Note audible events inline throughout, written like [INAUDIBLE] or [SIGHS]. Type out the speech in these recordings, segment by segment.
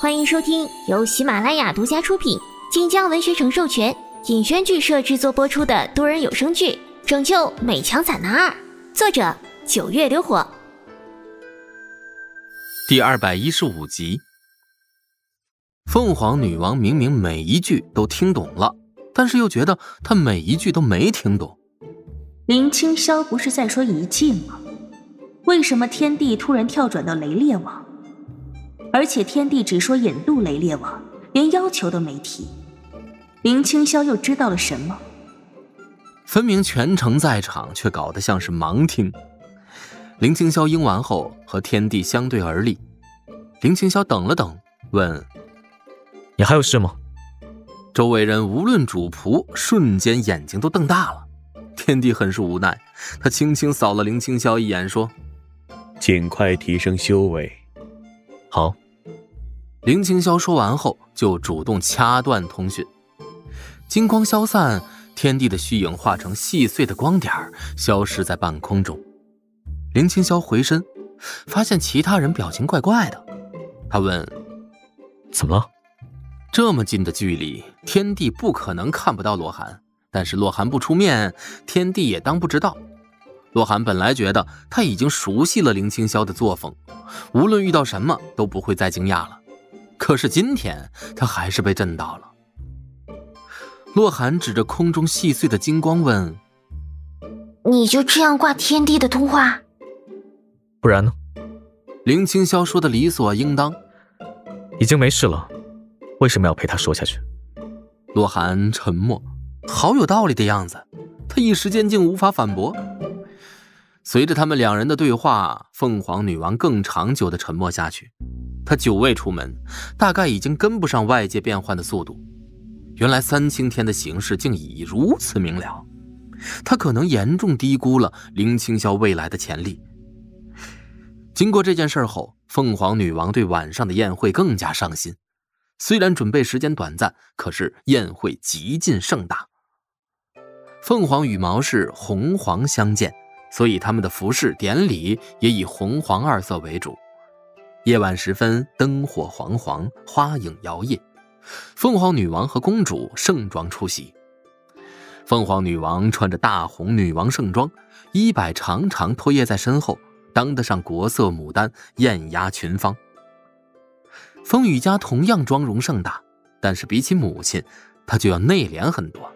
欢迎收听由喜马拉雅独家出品、晋江文学城授权、尹轩剧社制作播出的多人有声剧《拯救美强惨男二》，作者九月流火，第二百一十五集。凤凰女王明明每一句都听懂了，但是又觉得她每一句都没听懂。林清霄不是在说遗迹吗？为什么天帝突然跳转到雷烈王？而且天帝只说引渡雷烈王，连要求都没提。林清霄又知道了什么？分明全程在场，却搞得像是盲听。林清霄应完后，和天帝相对而立。林清霄等了等，问：“你还有事吗？”周围人无论主仆，瞬间眼睛都瞪大了。天帝很是无奈，他轻轻扫了林清霄一眼，说：“尽快提升修为。”好。林清霄说完后，就主动掐断通讯。金光消散，天地的虚影化成细碎的光点，消失在半空中。林清霄回身，发现其他人表情怪怪的。他问：“怎么了？”这么近的距离，天帝不可能看不到洛寒。但是洛寒不出面，天帝也当不知道。洛寒本来觉得他已经熟悉了林清霄的作风，无论遇到什么都不会再惊讶了。可是今天他还是被震到了。洛寒指着空中细碎的金光问：“你就这样挂天地的通话？不然呢？”林清霄说的理所应当：“已经没事了，为什么要陪他说下去？”洛寒沉默，好有道理的样子，他一时间竟无法反驳。随着他们两人的对话，凤凰女王更长久的沉默下去。她久未出门，大概已经跟不上外界变换的速度。原来三清天的形势竟已如此明了，他可能严重低估了林清霄未来的潜力。经过这件事后，凤凰女王对晚上的宴会更加上心。虽然准备时间短暂，可是宴会极尽盛大。凤凰羽毛是红黄相间，所以他们的服饰典礼也以红黄二色为主。夜晚时分，灯火黄黄，花影摇曳。凤凰女王和公主盛装出席。凤凰女王穿着大红女王盛装，衣摆长长拖曳在身后，当得上国色牡丹，艳压群芳。风雨家同样妆容盛大，但是比起母亲，她就要内敛很多。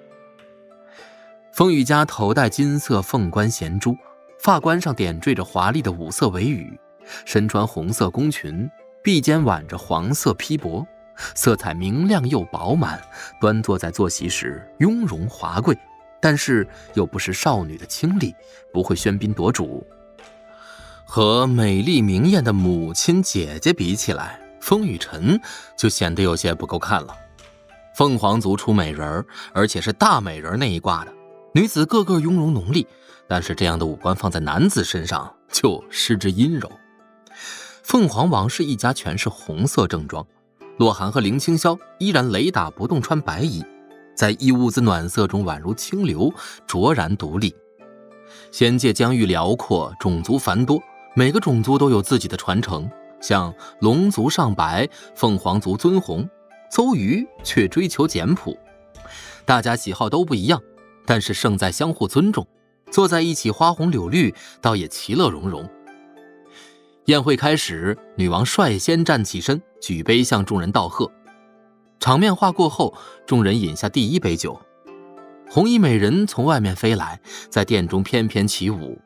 风雨家头戴金色凤冠衔珠，发冠上点缀着华丽的五色尾羽。身穿红色宫裙，臂间挽着黄色披帛，色彩明亮又饱满。端坐在坐席时，雍容华贵，但是又不失少女的清丽，不会喧宾夺主。和美丽明艳的母亲姐姐比起来，风雨晨就显得有些不够看了。凤凰族出美人而且是大美人那一挂的女子，个个雍容浓丽，但是这样的五官放在男子身上就失之阴柔。凤凰王室一家全是红色正装，洛寒和林清霄依然雷打不动穿白衣，在一屋子暖色中宛如清流，卓然独立。仙界疆域辽阔，种族繁多，每个种族都有自己的传承。像龙族尚白，凤凰族尊红，邹鱼却追求简朴。大家喜好都不一样，但是胜在相互尊重。坐在一起，花红柳绿，倒也其乐融融。宴会开始，女王率先站起身，举杯向众人道贺。场面话过后，众人饮下第一杯酒。红衣美人从外面飞来，在殿中翩翩起舞。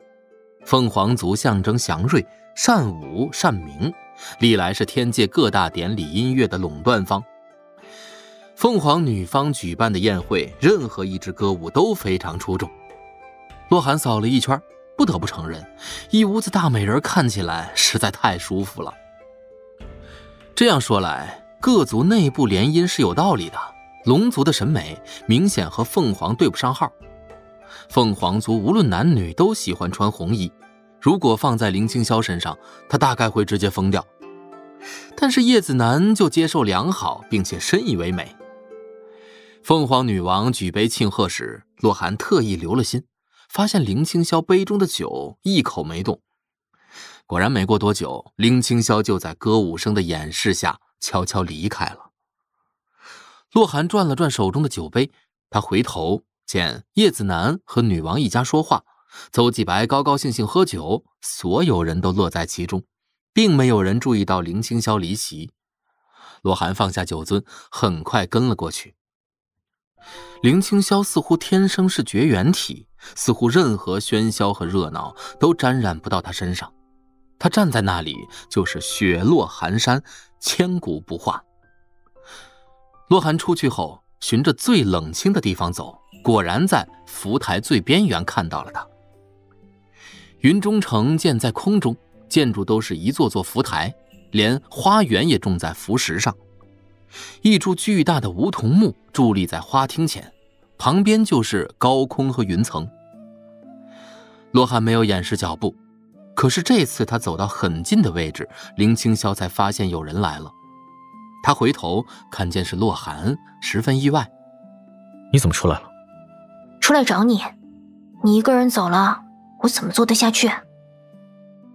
凤凰族象征祥瑞，善舞善鸣，历来是天界各大典礼音乐的垄断方。凤凰女方举办的宴会，任何一支歌舞都非常出众。洛寒扫了一圈。不得不承认，一屋子大美人看起来实在太舒服了。这样说来，各族内部联姻是有道理的。龙族的审美明显和凤凰对不上号。凤凰族无论男女都喜欢穿红衣，如果放在林清霄身上，他大概会直接疯掉。但是叶子楠就接受良好，并且深以为美。凤凰女王举杯庆贺时，洛寒特意留了心。发现林清霄杯中的酒一口没动，果然没过多久，林清霄就在歌舞声的掩饰下悄悄离开了。洛寒转了转手中的酒杯，他回头见叶子楠和女王一家说话，邹继白高高兴兴喝酒，所有人都乐在其中，并没有人注意到林青霄离席。洛寒放下酒樽，很快跟了过去。林青霄似乎天生是绝缘体，似乎任何喧嚣和热闹都沾染不到他身上。他站在那里就是雪落寒山，千古不化。洛寒出去后，循着最冷清的地方走，果然在浮台最边缘看到了他。云中城建在空中，建筑都是一座座浮台，连花园也种在浮石上。一株巨大的梧桐木伫立在花厅前，旁边就是高空和云层。洛寒没有掩饰脚步，可是这次他走到很近的位置，林青霄才发现有人来了。他回头看见是洛寒，十分意外：“你怎么出来了？”“出来找你。你一个人走了，我怎么做得下去？”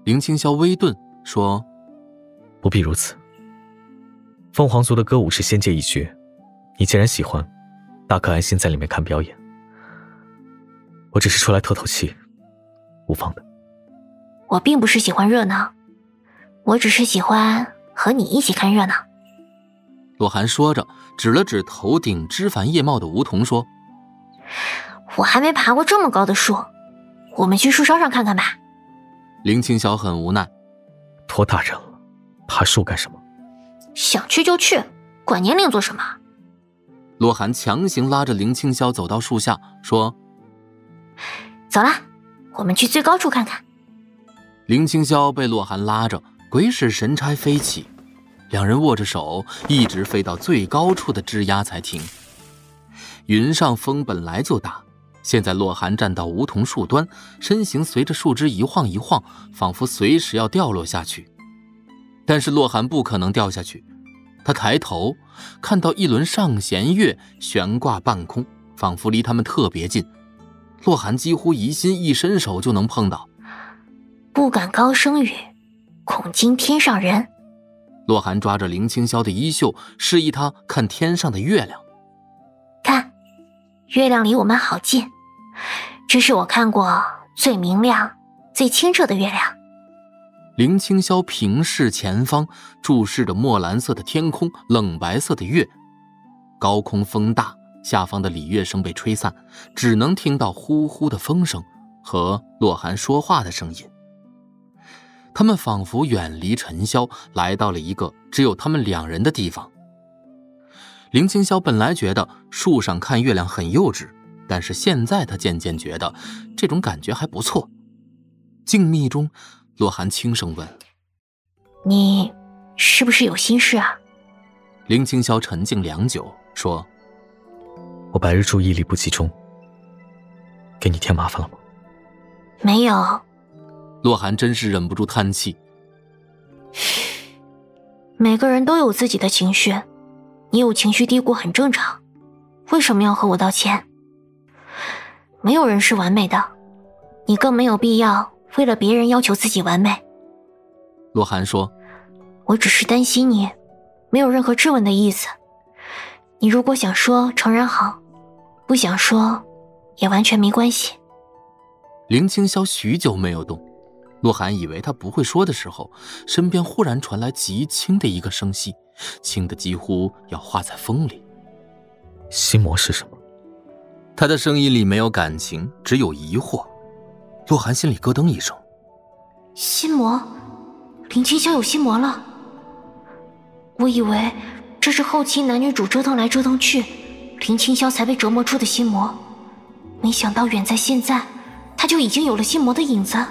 林青霄微顿说：“不必如此。”凤凰族的歌舞是仙界一绝，你既然喜欢，大可安心在里面看表演。我只是出来透透气，无妨的。我并不是喜欢热闹，我只是喜欢和你一起看热闹。洛寒说着，指了指头顶枝繁叶茂的梧桐，说：“我还没爬过这么高的树，我们去树梢上看看吧。”林青晓很无奈：“多大人了，爬树干什么？”想去就去，管年龄做什么？洛寒强行拉着林青霄走到树下，说：“走了，我们去最高处看看。”林青霄被洛寒拉着，鬼使神差飞起，两人握着手，一直飞到最高处的枝桠才停。云上风本来就大，现在洛寒站到梧桐树端，身形随着树枝一晃一晃，仿佛随时要掉落下去。但是洛寒不可能掉下去，他抬头看到一轮上弦月悬挂半空，仿佛离他们特别近。洛寒几乎疑心一伸手就能碰到。不敢高声语，恐惊天上人。洛寒抓着林青霄的衣袖，示意他看天上的月亮。看，月亮离我们好近，这是我看过最明亮、最清澈的月亮。林青霄平视前方，注视着墨蓝色的天空、冷白色的月。高空风大，下方的礼乐声被吹散，只能听到呼呼的风声和洛寒说话的声音。他们仿佛远离尘嚣，来到了一个只有他们两人的地方。林青霄本来觉得树上看月亮很幼稚，但是现在他渐渐觉得这种感觉还不错。静谧中。洛寒轻声问：“你是不是有心事啊？”林青霄沉静良久，说：“我白日注意力不集中，给你添麻烦了吗？”没有。洛寒真是忍不住叹气：“ [SIGHS] 每个人都有自己的情绪，你有情绪低谷很正常，为什么要和我道歉？没有人是完美的，你更没有必要。”为了别人要求自己完美，洛寒说：“我只是担心你，没有任何质问的意思。你如果想说，诚然好；不想说，也完全没关系。”林青霄许久没有动，洛寒以为他不会说的时候，身边忽然传来极轻的一个声息，轻的几乎要化在风里。心魔是什么？他的声音里没有感情，只有疑惑。洛寒心里咯噔一声，心魔，林青霄有心魔了。我以为这是后期男女主折腾来折腾去，林青霄才被折磨出的心魔，没想到远在现在，他就已经有了心魔的影子。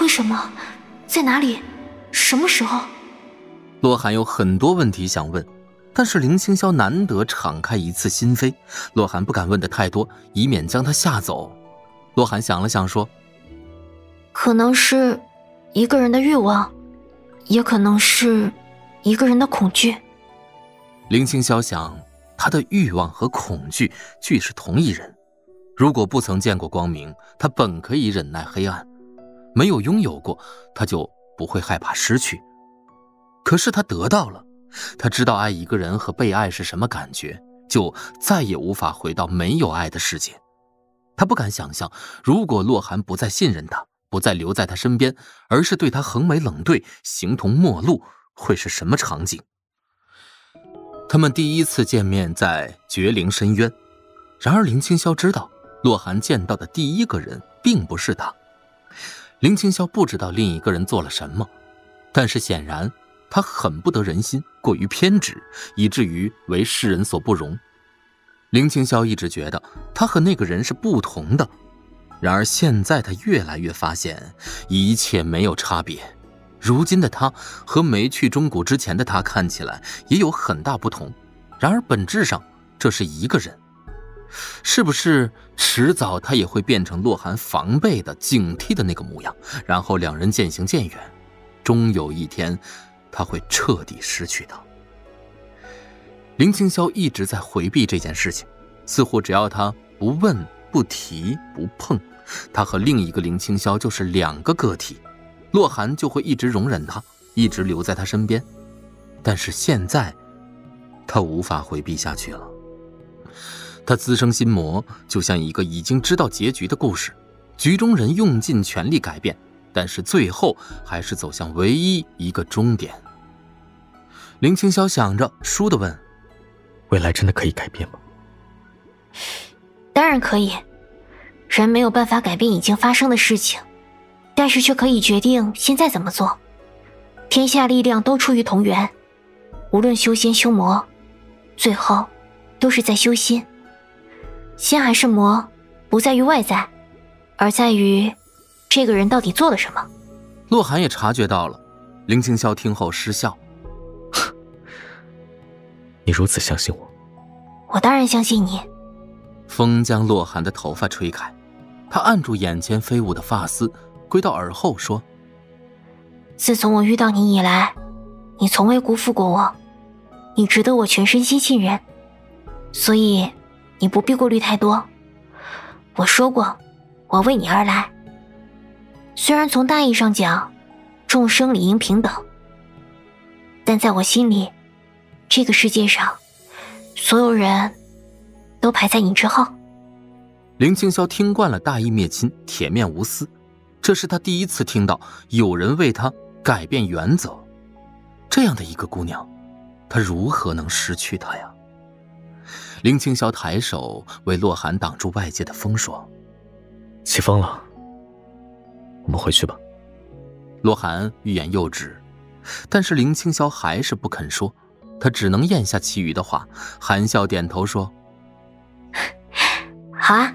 为什么？在哪里？什么时候？洛寒有很多问题想问，但是林青霄难得敞开一次心扉，洛寒不敢问的太多，以免将他吓走。洛寒想了想说。可能是一个人的欲望，也可能是一个人的恐惧。林青霄想，他的欲望和恐惧俱是同一人。如果不曾见过光明，他本可以忍耐黑暗；没有拥有过，他就不会害怕失去。可是他得到了，他知道爱一个人和被爱是什么感觉，就再也无法回到没有爱的世界。他不敢想象，如果洛寒不再信任他，不再留在他身边，而是对他横眉冷对、形同陌路，会是什么场景？他们第一次见面在绝灵深渊，然而林青霄知道，洛寒见到的第一个人并不是他。林青霄不知道另一个人做了什么，但是显然他很不得人心，过于偏执，以至于为世人所不容。林青霄一直觉得他和那个人是不同的，然而现在他越来越发现一切没有差别。如今的他和没去中谷之前的他看起来也有很大不同，然而本质上这是一个人。是不是迟早他也会变成洛寒防备的、警惕的那个模样？然后两人渐行渐远，终有一天他会彻底失去他。林青霄一直在回避这件事情，似乎只要他不问、不提、不碰，他和另一个林青霄就是两个个体。洛寒就会一直容忍他，一直留在他身边，但是现在，他无法回避下去了。他滋生心魔，就像一个已经知道结局的故事，局中人用尽全力改变，但是最后还是走向唯一一个终点。林青霄想着，倏地问：“未来真的可以改变吗？”“当然可以，人没有办法改变已经发生的事情。”但是却可以决定现在怎么做。天下力量都出于同源，无论修仙修魔，最后都是在修心。仙还是魔，不在于外在，而在于这个人到底做了什么。洛寒也察觉到了，林青霄听后失笑：“你如此相信我？我当然相信你。”风将洛寒的头发吹开，他按住眼前飞舞的发丝。归到耳后说：“自从我遇到你以来，你从未辜负过我，你值得我全身心信任，所以你不必顾虑太多。我说过，我为你而来。虽然从大义上讲，众生理应平等，但在我心里，这个世界上，所有人都排在你之后。”林青霄听惯了大义灭亲、铁面无私。这是他第一次听到有人为他改变原则，这样的一个姑娘，他如何能失去她呀？林青霄抬手为洛寒挡住外界的风，说：“起风了，我们回去吧。”洛寒欲言又止，但是林青霄还是不肯说，他只能咽下其余的话，含笑点头说：“ [LAUGHS] 好啊，